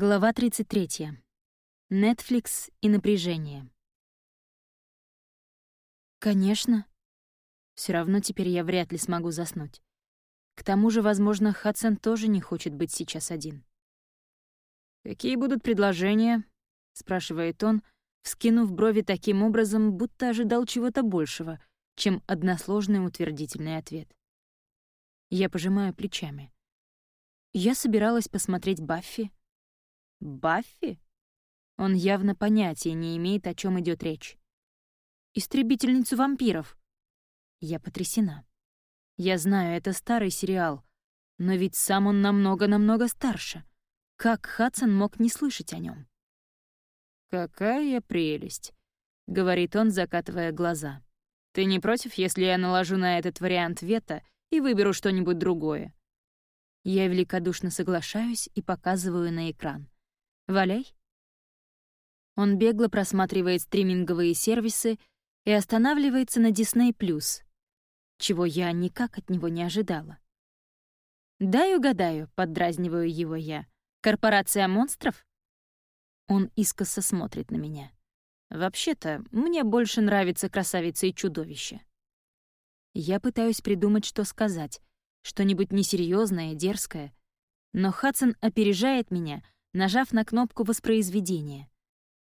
Глава 33. Netflix и напряжение. Конечно. Все равно теперь я вряд ли смогу заснуть. К тому же, возможно, Хадсон тоже не хочет быть сейчас один. «Какие будут предложения?» — спрашивает он, вскинув брови таким образом, будто ожидал чего-то большего, чем односложный утвердительный ответ. Я пожимаю плечами. Я собиралась посмотреть Баффи, Баффи? Он явно понятия не имеет, о чем идет речь. Истребительницу вампиров. Я потрясена. Я знаю, это старый сериал, но ведь сам он намного-намного старше. Как Хадсон мог не слышать о нем? «Какая прелесть», — говорит он, закатывая глаза. «Ты не против, если я наложу на этот вариант вето и выберу что-нибудь другое?» Я великодушно соглашаюсь и показываю на экран. Валяй. Он бегло просматривает стриминговые сервисы и останавливается на Disney+, чего я никак от него не ожидала. «Дай угадаю», — поддразниваю его я. «Корпорация монстров?» Он искоса смотрит на меня. «Вообще-то, мне больше нравится красавица и чудовище». Я пытаюсь придумать, что сказать, что-нибудь несерьезное, дерзкое. Но Хадсон опережает меня — нажав на кнопку воспроизведения.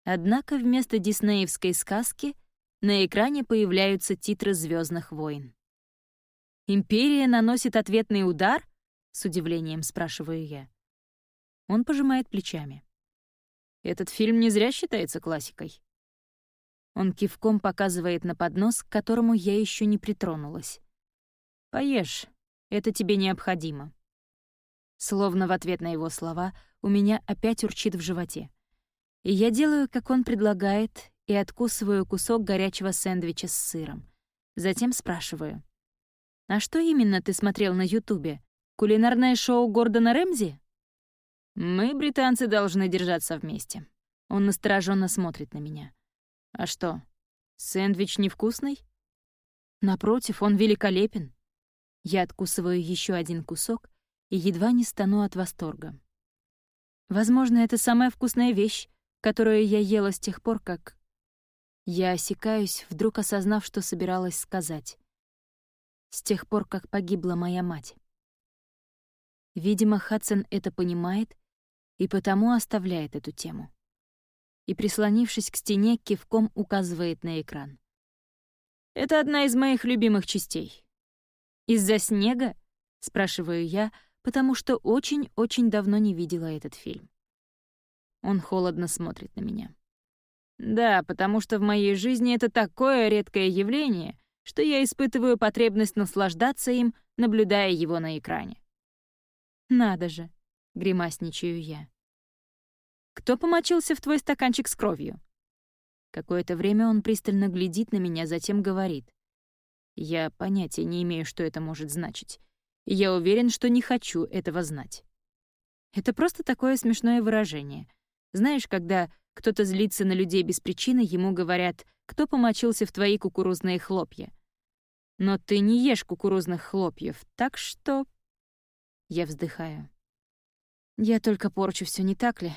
Однако вместо диснеевской сказки на экране появляются титры Звездных войн». «Империя наносит ответный удар?» — с удивлением спрашиваю я. Он пожимает плечами. «Этот фильм не зря считается классикой». Он кивком показывает на поднос, к которому я еще не притронулась. «Поешь, это тебе необходимо». Словно в ответ на его слова у меня опять урчит в животе. И я делаю, как он предлагает, и откусываю кусок горячего сэндвича с сыром. Затем спрашиваю. «А что именно ты смотрел на Ютубе? Кулинарное шоу Гордона Рэмзи?» «Мы, британцы, должны держаться вместе». Он настороженно смотрит на меня. «А что, сэндвич невкусный?» «Напротив, он великолепен». Я откусываю еще один кусок и едва не стану от восторга. Возможно, это самая вкусная вещь, которую я ела с тех пор, как... Я осекаюсь, вдруг осознав, что собиралась сказать. С тех пор, как погибла моя мать. Видимо, Хадсон это понимает и потому оставляет эту тему. И, прислонившись к стене, кивком указывает на экран. «Это одна из моих любимых частей». «Из-за снега?» — спрашиваю я, — потому что очень-очень давно не видела этот фильм. Он холодно смотрит на меня. Да, потому что в моей жизни это такое редкое явление, что я испытываю потребность наслаждаться им, наблюдая его на экране. «Надо же», — гримасничаю я. «Кто помочился в твой стаканчик с кровью?» Какое-то время он пристально глядит на меня, затем говорит. Я понятия не имею, что это может значить и я уверен, что не хочу этого знать. Это просто такое смешное выражение. Знаешь, когда кто-то злится на людей без причины, ему говорят, кто помочился в твои кукурузные хлопья. Но ты не ешь кукурузных хлопьев, так что... Я вздыхаю. Я только порчу все, не так ли?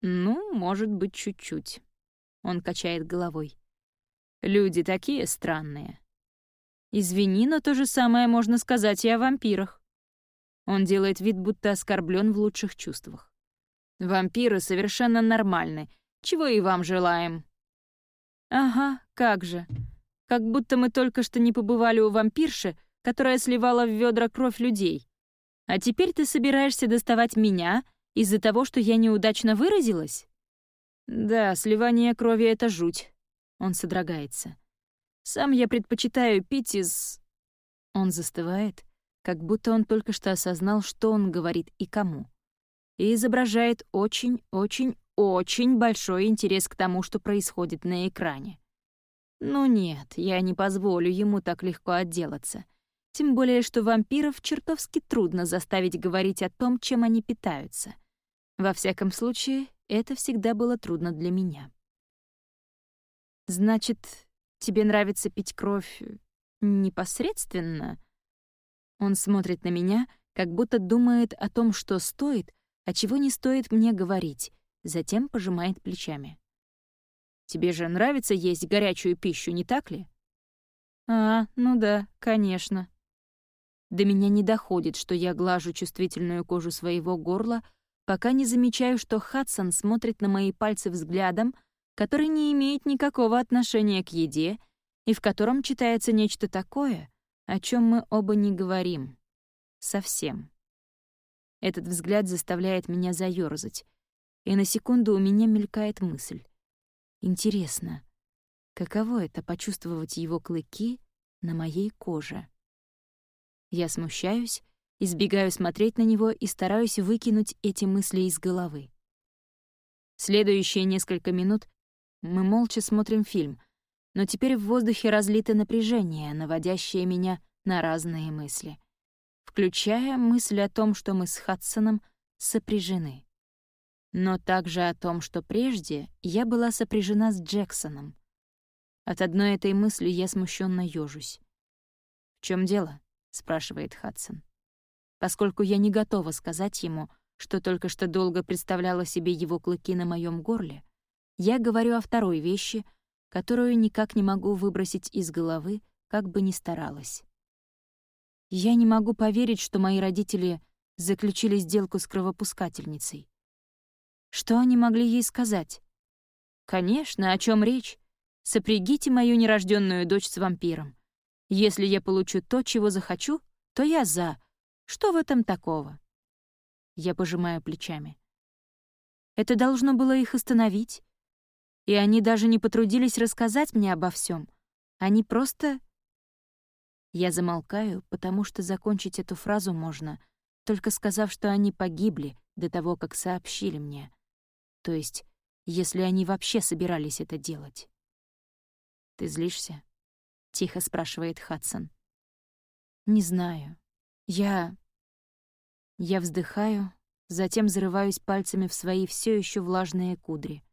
Ну, может быть, чуть-чуть. Он качает головой. Люди такие странные. Извини, но то же самое можно сказать и о вампирах. Он делает вид, будто оскорблен в лучших чувствах. Вампиры совершенно нормальны, чего и вам желаем. Ага, как же. Как будто мы только что не побывали у вампирши, которая сливала в ведра кровь людей. А теперь ты собираешься доставать меня из-за того, что я неудачно выразилась? Да, сливание крови — это жуть. Он содрогается. Сам я предпочитаю пить из...» Он застывает, как будто он только что осознал, что он говорит и кому. И изображает очень-очень-очень большой интерес к тому, что происходит на экране. Ну нет, я не позволю ему так легко отделаться. Тем более, что вампиров чертовски трудно заставить говорить о том, чем они питаются. Во всяком случае, это всегда было трудно для меня. «Значит, Тебе нравится пить кровь непосредственно?» Он смотрит на меня, как будто думает о том, что стоит, а чего не стоит мне говорить, затем пожимает плечами. «Тебе же нравится есть горячую пищу, не так ли?» «А, ну да, конечно». До меня не доходит, что я глажу чувствительную кожу своего горла, пока не замечаю, что Хадсон смотрит на мои пальцы взглядом, который не имеет никакого отношения к еде и в котором читается нечто такое, о чем мы оба не говорим. Совсем. Этот взгляд заставляет меня заёрзать, и на секунду у меня мелькает мысль. Интересно, каково это — почувствовать его клыки на моей коже? Я смущаюсь, избегаю смотреть на него и стараюсь выкинуть эти мысли из головы. Следующие несколько минут мы молча смотрим фильм, но теперь в воздухе разлито напряжение, наводящее меня на разные мысли включая мысль о том, что мы с Хадсоном сопряжены. Но также о том, что прежде я была сопряжена с Джексоном. От одной этой мысли я смущенно ёжусь. «В чем дело?» — спрашивает Хадсон. Поскольку я не готова сказать ему, что только что долго представляла себе его клыки на моем горле, я говорю о второй вещи, которую никак не могу выбросить из головы, как бы ни старалась. Я не могу поверить, что мои родители заключили сделку с кровопускательницей. Что они могли ей сказать? Конечно, о чем речь? Сопрягите мою нерожденную дочь с вампиром. Если я получу то, чего захочу, то я за. Что в этом такого? Я пожимаю плечами. Это должно было их остановить. И они даже не потрудились рассказать мне обо всем. Они просто я замолкаю, потому что закончить эту фразу можно, только сказав, что они погибли до того, как сообщили мне. То есть, если они вообще собирались это делать. «Ты злишься?» — тихо спрашивает Хадсон. «Не знаю. Я...» Я вздыхаю, затем зарываюсь пальцами в свои все еще влажные кудри.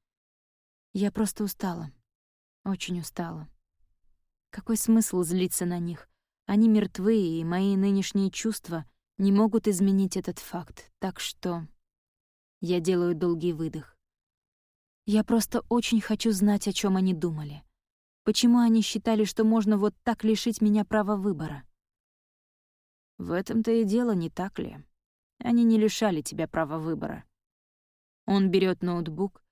Я просто устала. Очень устала. Какой смысл злиться на них? Они мертвы, и мои нынешние чувства не могут изменить этот факт, так что... Я делаю долгий выдох. Я просто очень хочу знать, о чем они думали. Почему они считали, что можно вот так лишить меня права выбора? В этом-то и дело, не так ли? Они не лишали тебя права выбора. Он берет ноутбук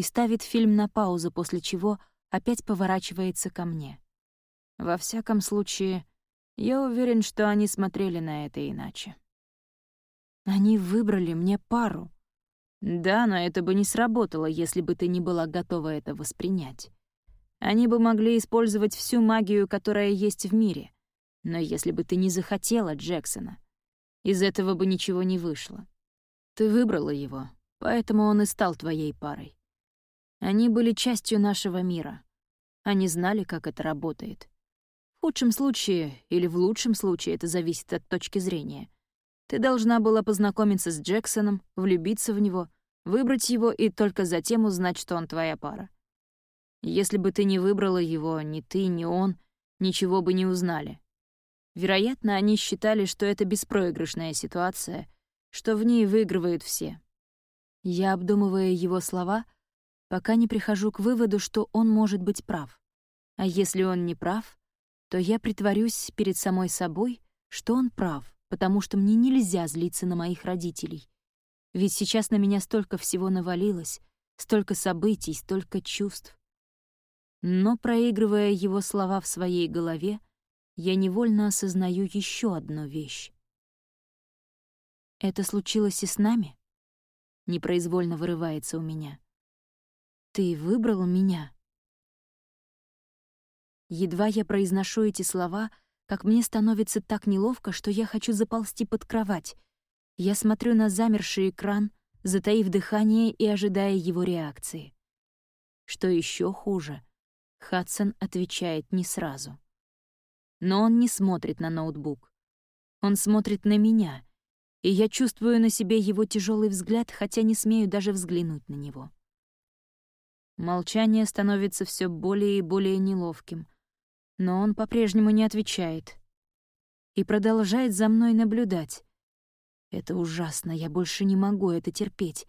и ставит фильм на паузу, после чего опять поворачивается ко мне. Во всяком случае, я уверен, что они смотрели на это иначе. Они выбрали мне пару. Да, но это бы не сработало, если бы ты не была готова это воспринять. Они бы могли использовать всю магию, которая есть в мире. Но если бы ты не захотела Джексона, из этого бы ничего не вышло. Ты выбрала его, поэтому он и стал твоей парой. Они были частью нашего мира. Они знали, как это работает. В худшем случае или в лучшем случае это зависит от точки зрения. Ты должна была познакомиться с Джексоном, влюбиться в него, выбрать его и только затем узнать, что он твоя пара. Если бы ты не выбрала его, ни ты, ни он, ничего бы не узнали. Вероятно, они считали, что это беспроигрышная ситуация, что в ней выигрывают все. Я обдумывая его слова, пока не прихожу к выводу, что он может быть прав. А если он не прав, то я притворюсь перед самой собой, что он прав, потому что мне нельзя злиться на моих родителей. Ведь сейчас на меня столько всего навалилось, столько событий, столько чувств. Но, проигрывая его слова в своей голове, я невольно осознаю еще одну вещь. «Это случилось и с нами?» Непроизвольно вырывается у меня. «Ты выбрал меня?» Едва я произношу эти слова, как мне становится так неловко, что я хочу заползти под кровать. Я смотрю на замерший экран, затаив дыхание и ожидая его реакции. Что еще хуже, Хадсон отвечает не сразу. Но он не смотрит на ноутбук. Он смотрит на меня, и я чувствую на себе его тяжелый взгляд, хотя не смею даже взглянуть на него. Молчание становится все более и более неловким — но он по-прежнему не отвечает. И продолжает за мной наблюдать. Это ужасно, я больше не могу это терпеть.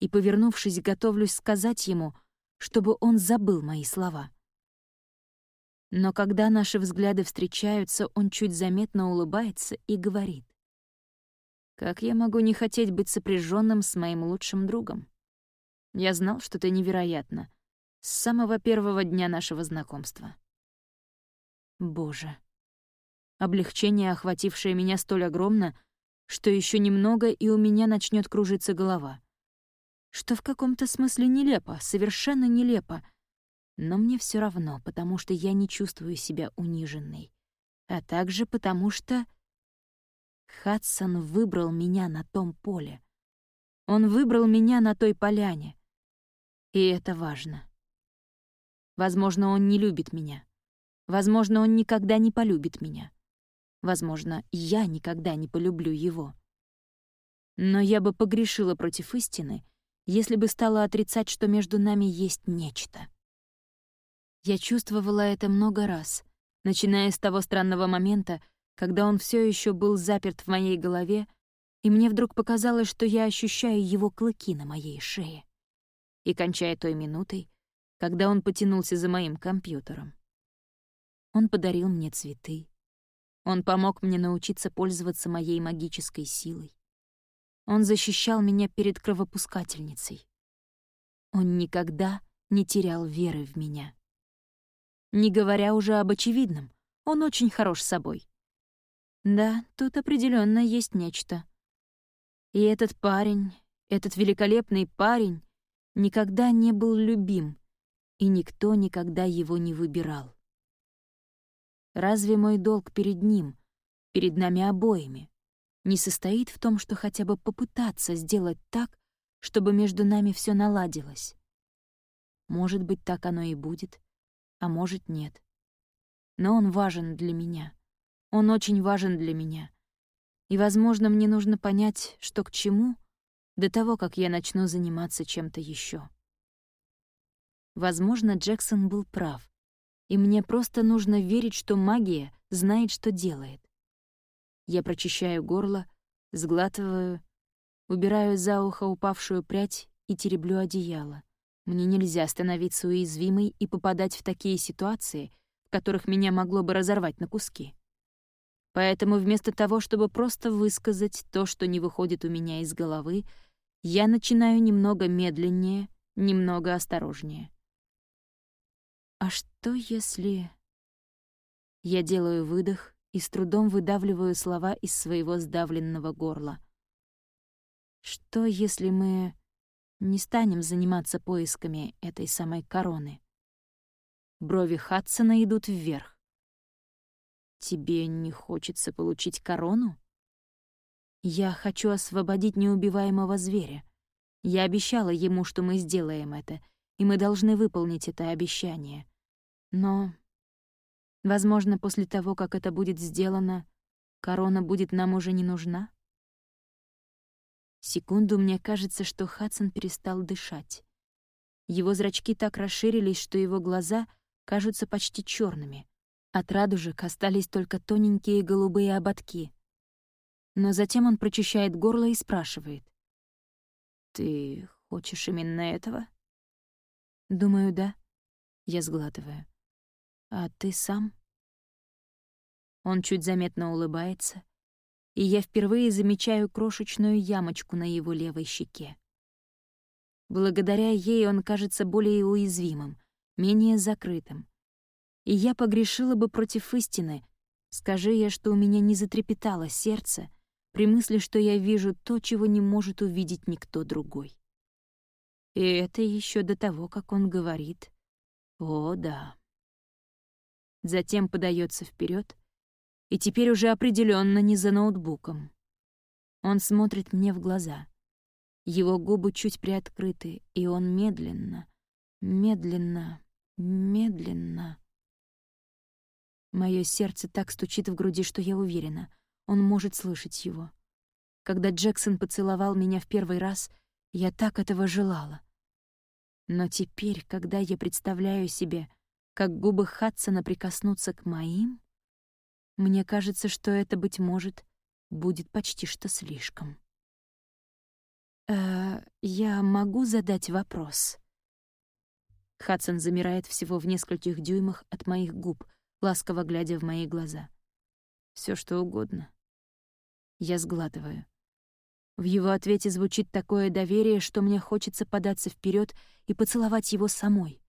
И, повернувшись, готовлюсь сказать ему, чтобы он забыл мои слова. Но когда наши взгляды встречаются, он чуть заметно улыбается и говорит. «Как я могу не хотеть быть сопряженным с моим лучшим другом? Я знал, что ты невероятно. С самого первого дня нашего знакомства». Боже. Облегчение, охватившее меня столь огромно, что еще немного, и у меня начнет кружиться голова. Что в каком-то смысле нелепо, совершенно нелепо. Но мне все равно, потому что я не чувствую себя униженной. А также потому что... Хадсон выбрал меня на том поле. Он выбрал меня на той поляне. И это важно. Возможно, он не любит меня. Возможно, он никогда не полюбит меня. Возможно, я никогда не полюблю его. Но я бы погрешила против истины, если бы стала отрицать, что между нами есть нечто. Я чувствовала это много раз, начиная с того странного момента, когда он все еще был заперт в моей голове, и мне вдруг показалось, что я ощущаю его клыки на моей шее. И кончая той минутой, когда он потянулся за моим компьютером. Он подарил мне цветы, он помог мне научиться пользоваться моей магической силой. Он защищал меня перед кровопускательницей. Он никогда не терял веры в меня. Не говоря уже об очевидном, он очень хорош собой. Да, тут определенно есть нечто. И этот парень, этот великолепный парень, никогда не был любим, и никто никогда его не выбирал. Разве мой долг перед ним, перед нами обоими, не состоит в том, что хотя бы попытаться сделать так, чтобы между нами все наладилось? Может быть, так оно и будет, а может, нет. Но он важен для меня. Он очень важен для меня. И, возможно, мне нужно понять, что к чему, до того, как я начну заниматься чем-то еще. Возможно, Джексон был прав и мне просто нужно верить, что магия знает, что делает. Я прочищаю горло, сглатываю, убираю за ухо упавшую прядь и тереблю одеяло. Мне нельзя становиться уязвимой и попадать в такие ситуации, в которых меня могло бы разорвать на куски. Поэтому вместо того, чтобы просто высказать то, что не выходит у меня из головы, я начинаю немного медленнее, немного осторожнее. А что если... Я делаю выдох и с трудом выдавливаю слова из своего сдавленного горла. Что если мы не станем заниматься поисками этой самой короны? Брови Хадсона идут вверх. Тебе не хочется получить корону? Я хочу освободить неубиваемого зверя. Я обещала ему, что мы сделаем это, и мы должны выполнить это обещание. Но, возможно, после того, как это будет сделано, корона будет нам уже не нужна? Секунду мне кажется, что Хадсон перестал дышать. Его зрачки так расширились, что его глаза кажутся почти черными. От радужек остались только тоненькие голубые ободки. Но затем он прочищает горло и спрашивает. «Ты хочешь именно этого?» «Думаю, да». Я сглатываю. А ты сам? Он чуть заметно улыбается, и я впервые замечаю крошечную ямочку на его левой щеке. Благодаря ей он кажется более уязвимым, менее закрытым. И я погрешила бы против истины, скажи я, что у меня не затрепетало сердце при мысли, что я вижу то, чего не может увидеть никто другой. И это еще до того, как он говорит «О, да» затем подается вперед, и теперь уже определенно не за ноутбуком. Он смотрит мне в глаза. Его губы чуть приоткрыты, и он медленно, медленно, медленно. Мое сердце так стучит в груди, что я уверена, он может слышать его. Когда Джексон поцеловал меня в первый раз, я так этого желала. Но теперь, когда я представляю себе, как губы Хадсона прикоснутся к моим, мне кажется, что это, быть может, будет почти что слишком. «Я могу задать вопрос?» Хадсон замирает всего в нескольких дюймах от моих губ, ласково глядя в мои глаза. Все что угодно. Я сглатываю. В его ответе звучит такое доверие, что мне хочется податься вперед и поцеловать его самой.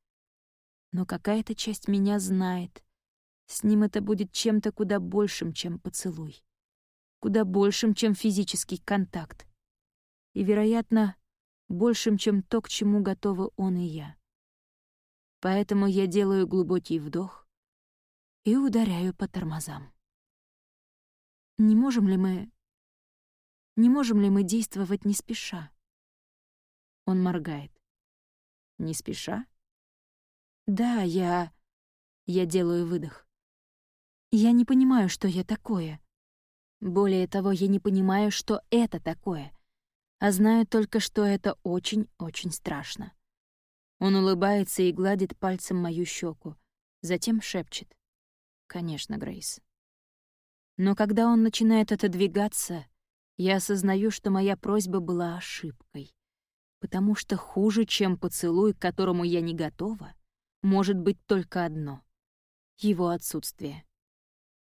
Но какая-то часть меня знает. С ним это будет чем-то куда большим, чем поцелуй. Куда большим, чем физический контакт. И, вероятно, большим, чем то, к чему готовы он и я. Поэтому я делаю глубокий вдох и ударяю по тормозам. Не можем ли мы не можем ли мы действовать не спеша? Он моргает. Не спеша? Да, я... Я делаю выдох. Я не понимаю, что я такое. Более того, я не понимаю, что это такое. А знаю только, что это очень-очень страшно. Он улыбается и гладит пальцем мою щеку, затем шепчет. «Конечно, Грейс». Но когда он начинает отодвигаться, я осознаю, что моя просьба была ошибкой. Потому что хуже, чем поцелуй, к которому я не готова, может быть только одно — его отсутствие.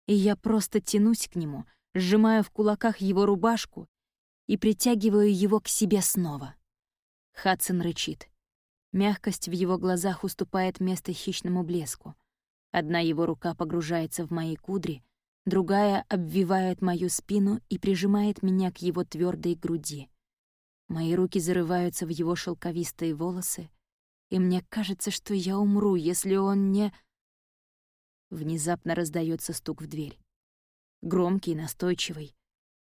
И я просто тянусь к нему, сжимаю в кулаках его рубашку и притягиваю его к себе снова. Хадсон рычит. Мягкость в его глазах уступает место хищному блеску. Одна его рука погружается в мои кудри, другая обвивает мою спину и прижимает меня к его твердой груди. Мои руки зарываются в его шелковистые волосы, и мне кажется, что я умру, если он не... Внезапно раздается стук в дверь. Громкий, настойчивый.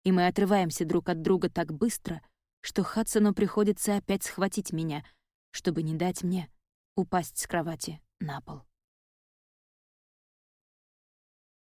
И мы отрываемся друг от друга так быстро, что Хадсону приходится опять схватить меня, чтобы не дать мне упасть с кровати на пол.